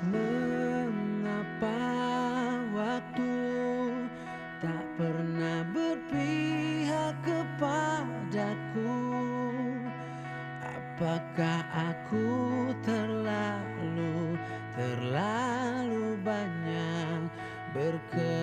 Mengapa waktu tak pernah berpihak kepadaku? Apakah aku terlalu, terlalu banyak berkenan?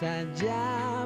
saja.